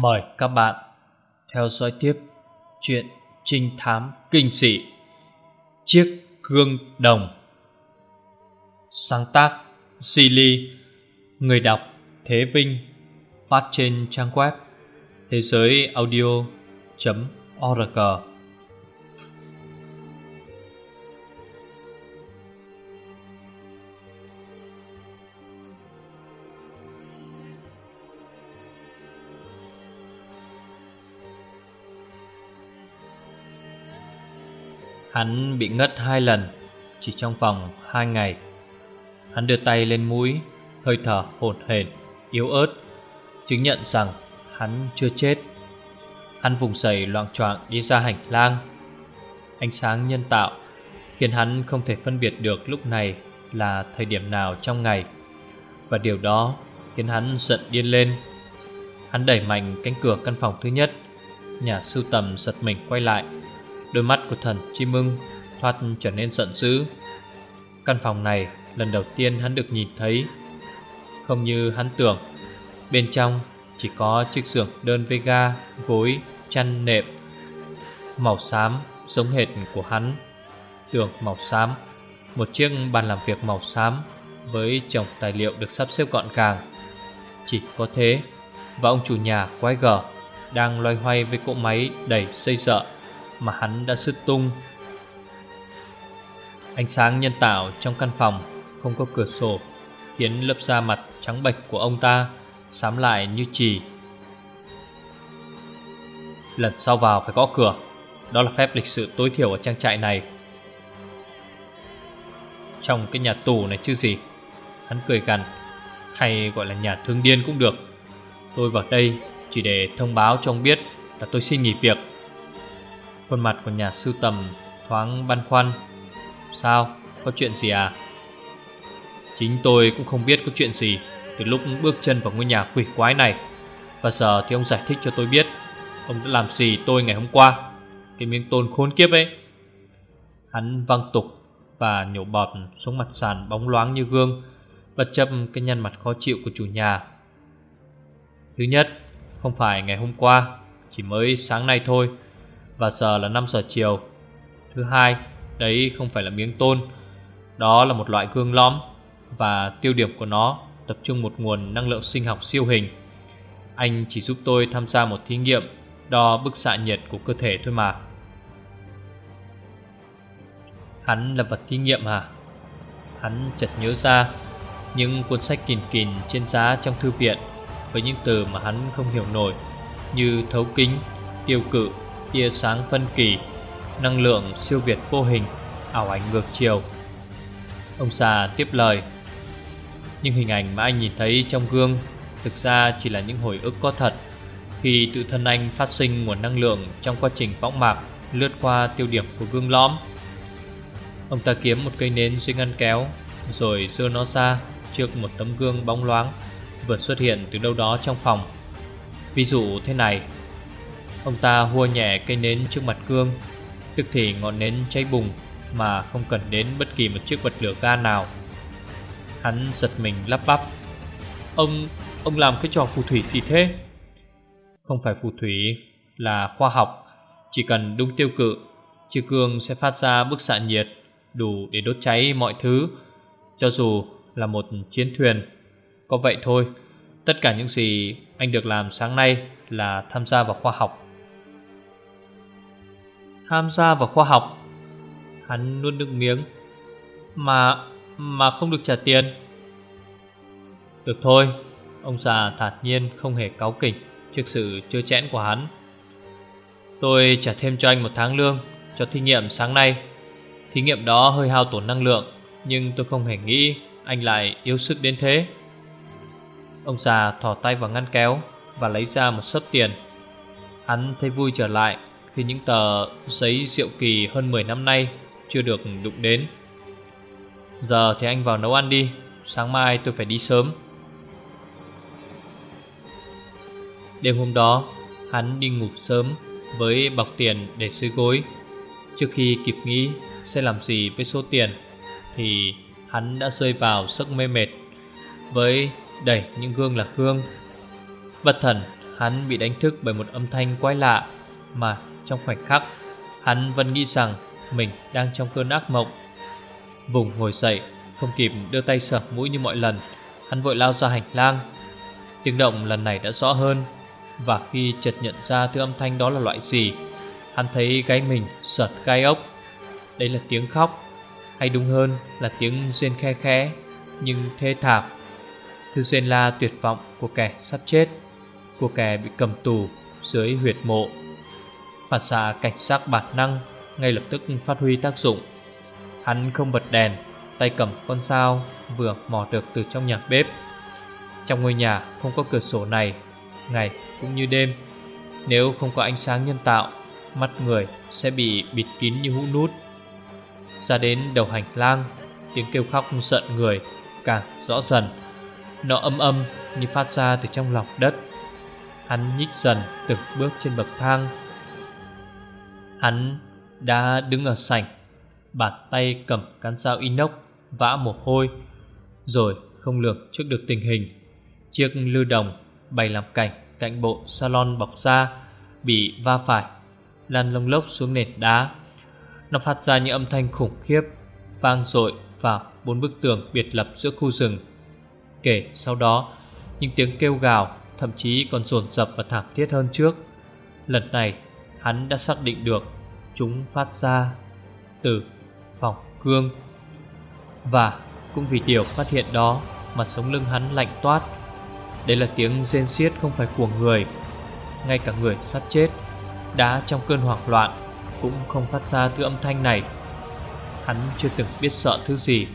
Mời các bạn theo dõi tiếp chuyện trinh thám kinh dị Chiếc gương đồng. Sáng tác Silly Người đọc Thế Vinh, Phát trên trang web thế giới audio.org Hắn bị ngất hai lần, Chỉ trong vòng hai ngày. Hắn đưa tay lên mũi, Hơi thở hổn hển, Yếu ớt, Chứng nhận rằng hắn chưa chết. Hắn vùng dậy loạn choạng đi ra hành lang. Ánh sáng nhân tạo Khiến hắn không thể phân biệt được lúc này Là thời điểm nào trong ngày, Và điều đó khiến hắn giận điên lên. Hắn đẩy mạnh cánh cửa căn phòng thứ nhất, Nhà sưu tầm giật mình quay lại. Đôi mắt của thần Chi Mưng thoát trở nên giận dữ. Căn phòng này lần đầu tiên hắn được nhìn thấy Không như hắn tưởng. Bên trong chỉ có chiếc giường đơn vega gối, chăn nệm. Màu xám giống hệt của hắn Tường màu xám. Một chiếc bàn làm việc màu xám Với chồng tài liệu được sắp xếp gọn gàng. Chỉ có thế Và ông chủ nhà quái gở Đang loay hoay với cỗ máy đầy xây dợ mà hắn đã sứt tung. Ánh sáng nhân tạo trong căn phòng không có cửa sổ Khiến lớp da mặt trắng bệch của ông ta Xám lại như chì. Lần sau vào phải gõ cửa. Đó là phép lịch sự tối thiểu ở trang trại này. Trong cái nhà tù này chứ gì? Hắn cười gằn. Hay gọi là nhà thương điên cũng được. Tôi vào đây chỉ để thông báo cho ông biết Là tôi xin nghỉ việc. Khuôn mặt của nhà sưu tầm thoáng băn khoăn. Sao? Có chuyện gì à? Chính tôi cũng không biết có chuyện gì Từ lúc bước chân vào ngôi nhà quỷ quái này. Và giờ thì ông giải thích cho tôi biết, Ông đã làm gì tôi ngày hôm qua. Cái miếng tôn khốn kiếp ấy. Hắn văng tục Và nhổ bọt xuống mặt sàn bóng loáng như gương, Bất chấp cái nhăn mặt khó chịu của chủ nhà. Thứ nhất, Không phải ngày hôm qua, Chỉ mới sáng nay thôi và giờ là 5 giờ chiều. Thứ hai, đấy không phải là miếng tôn Đó là một loại gương lõm Và tiêu điểm của nó tập trung một nguồn năng lượng sinh học siêu hình. Anh chỉ giúp tôi tham gia một thí nghiệm Đo bức xạ nhiệt của cơ thể thôi mà. Hắn là vật thí nghiệm à Hắn chợt nhớ ra Những cuốn sách kìn kìn trên giá trong thư viện Với những từ mà hắn không hiểu nổi Như thấu kính, tiêu cự tia sáng phân kỳ, Năng lượng siêu việt vô hình, Ảo ảnh ngược chiều. Ông già tiếp lời Nhưng hình ảnh mà anh nhìn thấy trong gương Thực ra chỉ là những hồi ức có thật. Khi tự thân anh phát sinh nguồn năng lượng Trong quá trình võng mạc, Lướt qua tiêu điểm của gương lõm, Ông ta kiếm một cây nến dưới ngăn kéo, Rồi đưa nó ra Trước một tấm gương bóng loáng, Vừa xuất hiện từ đâu đó trong phòng. Ví dụ thế này Ông ta hua nhẹ cây nến trước mặt cương. Tức thì ngọn nến cháy bùng Mà không cần đến bất kỳ một chiếc bật lửa ga nào. Hắn giật mình lắp bắp. Ông, ông làm cái trò phù thủy gì thế? Không phải phù thủy Là khoa học. Chỉ cần đúng tiêu cự Chiếc cương sẽ phát ra bức xạ nhiệt Đủ để đốt cháy mọi thứ. Cho dù là một chiến thuyền Có vậy thôi. Tất cả những gì anh được làm sáng nay Là tham gia vào khoa học tham gia vào khoa học. Hắn nuốt nước miếng, Mà mà không được trả tiền. Được thôi, Ông già thản nhiên không hề cáu kỉnh Trước sự chưa chẽn của hắn. Tôi trả thêm cho anh một tháng lương Cho thí nghiệm sáng nay. Thí nghiệm đó hơi hao tổn năng lượng, Nhưng tôi không hề nghĩ Anh lại yếu sức đến thế. Ông già thỏ tay vào ngăn kéo Và lấy ra một sấp tiền. Hắn thấy vui trở lại khi những tờ giấy diệu kỳ hơn 10 năm nay chưa được đụng đến. Giờ thì anh vào nấu ăn đi, sáng mai tôi phải đi sớm. Đêm hôm đó, hắn đi ngủ sớm với bọc tiền để dưới gối. Trước khi kịp nghĩ sẽ làm gì với số tiền thì hắn đã rơi vào giấc mê mệt với đẩy những gương là hương. Bất thần, hắn bị đánh thức bởi một âm thanh quái lạ Mà trong khoảnh khắc, Hắn vẫn nghĩ rằng mình đang trong cơn ác mộng. Vùng ngồi dậy, Không kịp đưa tay sờ mũi như mọi lần, Hắn vội lao ra hành lang. Tiếng động lần này đã rõ hơn, Và khi chợt nhận ra thứ âm thanh đó là loại gì, Hắn thấy gáy mình sợt gai ốc. Đấy là tiếng khóc, Hay đúng hơn là tiếng rên khe khẽ, Nhưng thê thảm. Thư rên la tuyệt vọng của kẻ sắp chết, Của kẻ bị cầm tù dưới huyệt mộ. Phản xạ cảnh sát bản năng, Ngay lập tức phát huy tác dụng. Hắn không bật đèn, Tay cầm con dao vừa mò được từ trong nhà bếp. Trong ngôi nhà không có cửa sổ này, Ngày cũng như đêm. Nếu không có ánh sáng nhân tạo, Mắt người sẽ bị bịt kín như hũ nút. Ra đến đầu hành lang, Tiếng kêu khóc giận người Càng rõ dần. Nó âm âm như phát ra từ trong lòng đất. Hắn nhích dần từng bước trên bậc thang Hắn đã đứng ở sảnh Bàn tay cầm cán dao inox, Vã mồ hôi, Rồi không lường trước được tình hình. Chiếc lưu đồng bày làm cảnh Cạnh bộ salon bọc da Bị va phải, Lăn lông lốc xuống nền đá. Nó phát ra những âm thanh khủng khiếp, Vang dội vào bốn bức tường biệt lập giữa khu rừng. Kể sau đó, Những tiếng kêu gào Thậm chí còn dồn dập và thảm thiết hơn trước. Lần này hắn đã xác định được Chúng phát ra từ phòng cương. Và cũng vì điều phát hiện đó Mà sống lưng hắn lạnh toát. Đây là tiếng rên xiết không phải của người, Ngay cả người sắp chết Đã trong cơn hoảng loạn Cũng không phát ra thứ âm thanh này. Hắn chưa từng biết sợ thứ gì,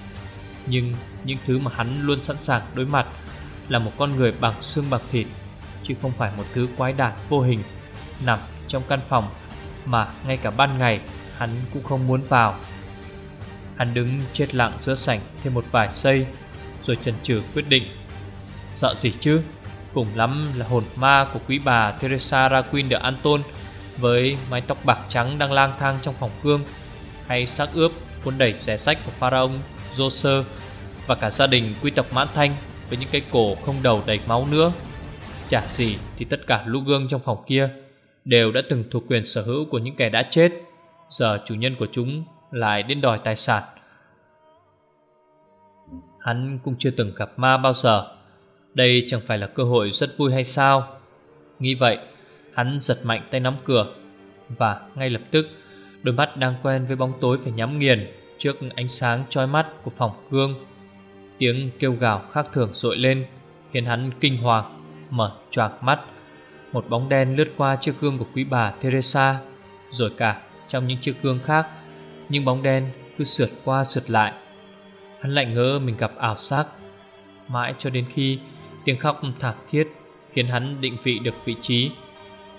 Nhưng những thứ mà hắn luôn sẵn sàng đối mặt Là một con người bằng xương bằng thịt, Chứ không phải một thứ quái đản vô hình Nằm trong căn phòng Mà ngay cả ban ngày hắn cũng không muốn vào. Hắn đứng chết lặng giữa sảnh thêm một vài giây Rồi chần chừ quyết định. Sợ gì chứ? Cùng lắm là hồn ma của quý bà Teresa Raquin de Anton Với mái tóc bạc trắng đang lang thang trong phòng gương Hay xác ướp cuốn đẩy xé sách của pharaoh Joser Và cả gia đình quý tộc mãn thanh Với những cái cổ không đầu đầy máu nữa. Chả gì thì tất cả lũ gương trong phòng kia Đều đã từng thuộc quyền sở hữu của những kẻ đã chết. Giờ chủ nhân của chúng lại đến đòi tài sản. Hắn cũng chưa từng gặp ma bao giờ. Đây chẳng phải là cơ hội rất vui hay sao? Nghĩ vậy, Hắn giật mạnh tay nắm cửa Và ngay lập tức Đôi mắt đang quen với bóng tối phải nhắm nghiền Trước ánh sáng chói mắt của phòng gương. Tiếng kêu gào khác thường dội lên, Khiến hắn kinh hoàng, Mở choạc mắt. Một bóng đen lướt qua chiếc gương của quý bà Teresa, Rồi cả trong những chiếc gương khác, Nhưng bóng đen cứ sượt qua sượt lại. Hắn lại ngỡ mình gặp ảo giác. Mãi cho đến khi tiếng khóc thảm thiết Khiến hắn định vị được vị trí,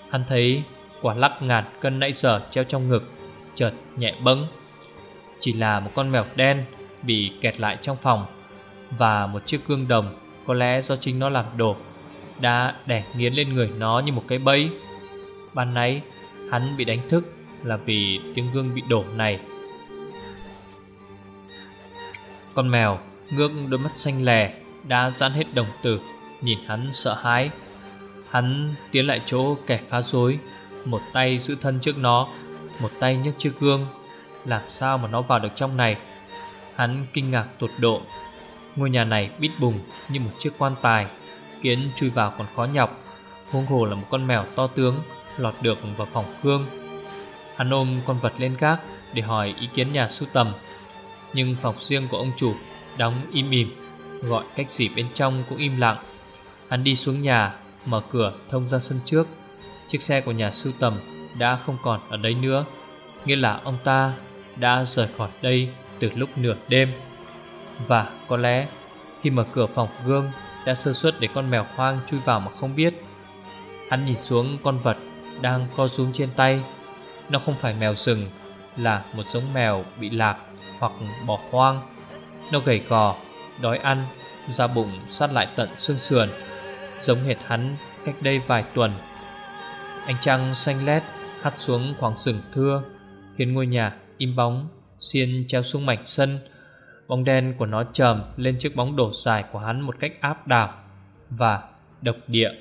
Hắn thấy quả lắc ngàn cân nãy giờ treo trong ngực Chợt nhẹ bẫng Chỉ là một con mèo đen bị kẹt lại trong phòng Và một chiếc gương đồng có lẽ do chính nó làm đổ đã đè nghiến lên người nó như một cái bẫy. Ban nãy, hắn bị đánh thức là vì tiếng gương bị đổ này. Con mèo ngước đôi mắt xanh lè Đã giãn hết đồng tử, Nhìn hắn sợ hãi. Hắn tiến lại chỗ kẻ phá rối, Một tay giữ thân trước nó, Một tay nhấc chiếc gương. Làm sao mà nó vào được trong này? Hắn kinh ngạc tột độ. Ngôi nhà này bít bùng như một chiếc quan tài. Kiến chui vào còn khó nhọc. Huống hồ là một con mèo to tướng, Lọt được vào phòng gương Hắn ôm con vật lên gác để hỏi ý kiến nhà sưu tầm. Nhưng phòng riêng của ông chủ đóng im ỉm, Gọi cách gì bên trong cũng im lặng. Hắn đi xuống nhà, Mở cửa thông ra sân trước. Chiếc xe của nhà sưu tầm đã không còn ở đấy nữa. Nghĩa là ông ta đã rời khỏi đây từ lúc nửa đêm. Và có lẽ khi mở cửa phòng gương Đã sơ suất để con mèo hoang chui vào mà không biết. Hắn nhìn xuống con vật đang co rúm trên tay. Nó không phải mèo rừng Là một giống mèo bị lạc Hoặc bỏ hoang Nó gầy gò, đói ăn Da bụng sát lại tận xương sườn Giống hệt hắn cách đây vài tuần. Ánh trăng xanh lét hắt xuống khoảng rừng thưa Khiến ngôi nhà im bóng Xiên treo xuống mảnh sân. Bóng đen của nó trầm lên chiếc bóng đổ dài của hắn một cách áp đảo Và độc địa.